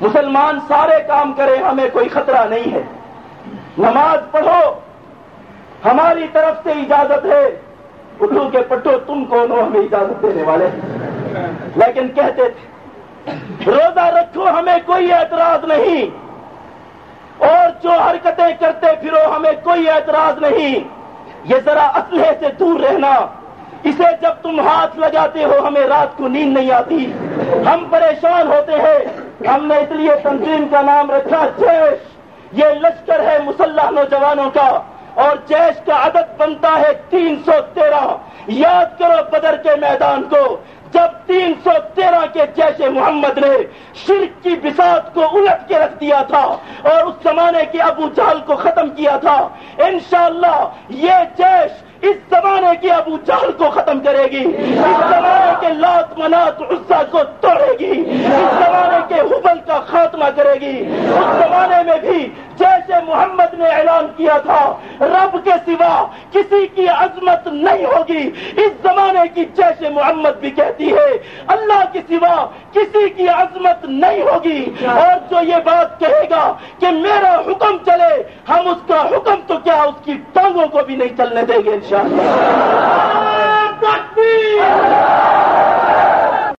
مسلمان سارے کام کرے، ہمیں کوئی خطرہ نہیں ہے۔ نماز پڑھو، ہماری طرف سے اجازت ہے۔ اٹھو کے پٹھو تم کون ہو ہمیں اجازت دینے والے؟ لیکن کہتے تھے، روزہ رکھو، ہمیں کوئی اعتراض نہیں۔ اور جو حرکتیں کرتے پھرو، ہمیں کوئی اعتراض نہیں۔ یہ ذرا اسلحے سے دور رہنا۔ اسے جب تم ہاتھ لگاتے ہو، ہمیں رات کو نیند نہیں آتی۔ ہم پریشان ہوتے ہیں ہم نے اس لیے تنظیم کا نام رکھا جیش۔ یہ لشکر ہے مسلح نوجوانوں کا۔ اور جیش کا عدد بنتا ہے تین سو تیرہ۔ یاد کرو بدر کے میدان کو۔ تین سو تیرہ کے جیش محمد نے شرک کی بساط کو الٹ کے رکھ دیا تھا اور اس زمانے کے ابو جہل کو ختم کیا تھا۔ انشاءاللہ یہ جیش اس زمانے کی ابو جہل کو ختم کرے گی۔ اس زمانے کے لات منات عزا کو توڑے گی۔ اس زمانے کے حبل کا خاتمہ کرے گی۔ اس زمانے میں بھی جیسے محمد نے اعلان کیا تھا، رب کے سوا کسی کی عظمت نہیں ہوگی۔ اس زمانے کی جیسے محمد بھی کہتی ہے اللہ کے سوا کسی کی عظمت نہیں ہوگی۔ اور جو یہ بات کہے گا کہ میرا حکم چلے ہم اس کا حکم تو کیا ٹانگوں کو بھی نہیں چلنے دیں گے انشاءاللہ۔